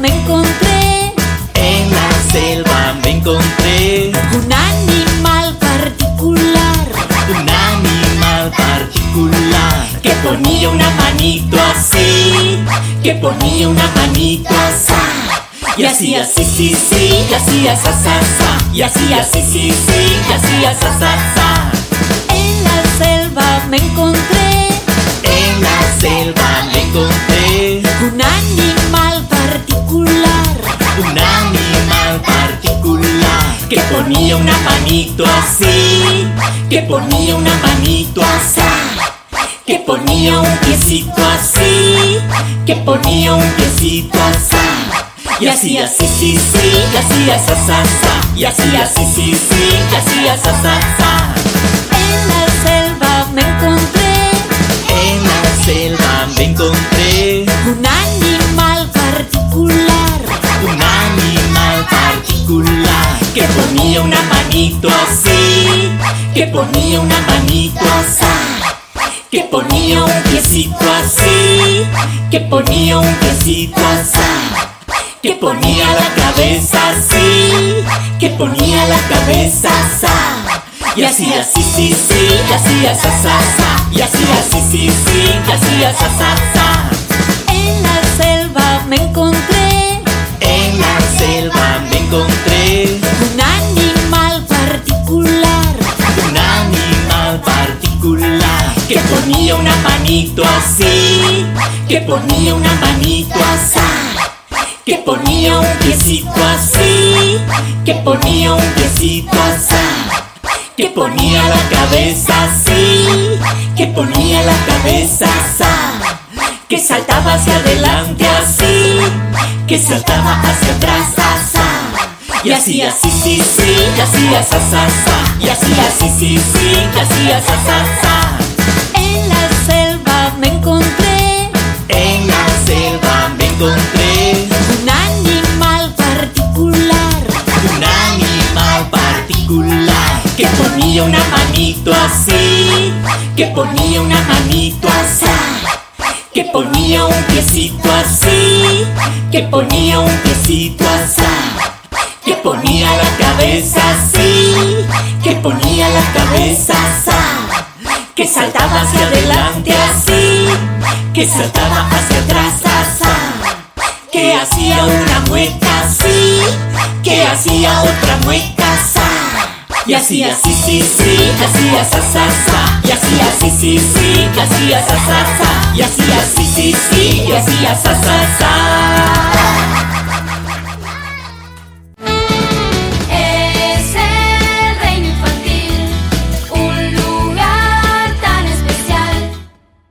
me encontré, En la selva me encontré un animal particular. un animal particular que ponía una manito así, que ponía una manito así. Y hacía así, sí, sí, y hacía sa, sa, sa. Y hacía así, sí, sí, y hacía sa, sa, sa. En la selva me encontré, En la selva me encontré un animal particular. un animal particular que ponía una manito así, que ponía una manito así, que ponía un piecito así, que ponía un piecito así. Y hacía así, sí, sí, y hacía sa, sa, sa. Y hacía así, sí, sí, y hacía sa, sa, sa. En la selva me encontré, En la selva me encontré un animal un animal particular que ponía una manito así, que ponía una manito así, que ponía un piecito así, que ponía un piecito así, que ponía la cabeza así, que ponía la cabeza así. Y hacía así, sí, sí, y hacía sa, sa, sa. Y hacía así, sí, sí, y hacía sa, sa, que ponía una manito así, que ponía una manito así, que ponía un piecito así, que ponía un piecito así, que ponía la cabeza así, que ponía la cabeza así, que saltaba hacia adelante así, que saltaba hacia atrás así. Y hacía así, sí, sí, y hacía sa, sa, sa. Y hacía así, sí, sí, y hacía sa, sa, encontré un animal particular. un animal particular. Que ponía una manito así, que ponía una manito así, que ponía un piecito así, que ponía un piecito así, que ponía la cabeza así, que ponía la cabeza así, que saltaba hacia adelante así, que saltaba hacia atrás así hacía una mueca así, que hacía otra mueca así. Y hacía sí, sí, y hacía sa, sa, sa. Y hacía sí, sí, y hacía sa, sa, sa. Y hacía sí, sí, y hacía sa, sa, sa.